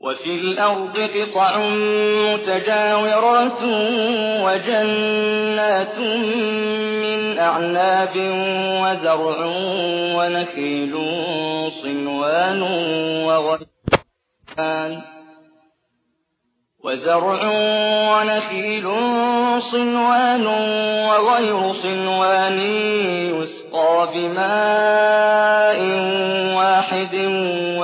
وَفِي الْأَرْضِ قِطَعٌ مُّتَجَاوِرَاتٌ وَجَنَّاتٌ مِّنْ أَعْنَابٍ وَزَرْعٌ وَنَخِيلٌ صِنْوَانٌ وَغَيْرُ وزرع ونخيل صنوان وغير صنوان يسقى بماء واحد